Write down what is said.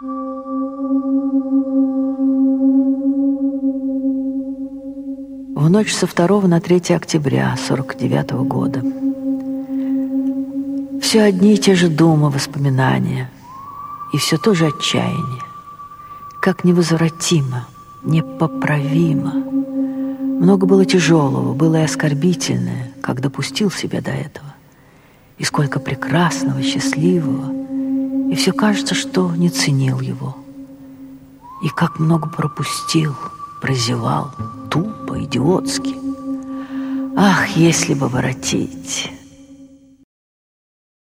В ночь со 2 на 3 октября 49 -го года все одни и те же думы, воспоминания и все то же отчаяние. Как невозвратимо, непоправимо. Много было тяжелого, было и оскорбительное, как допустил себя до этого. И сколько прекрасного, счастливого, все кажется, что не ценил его. И как много пропустил, прозевал, тупо, идиотски. Ах, если бы воротить!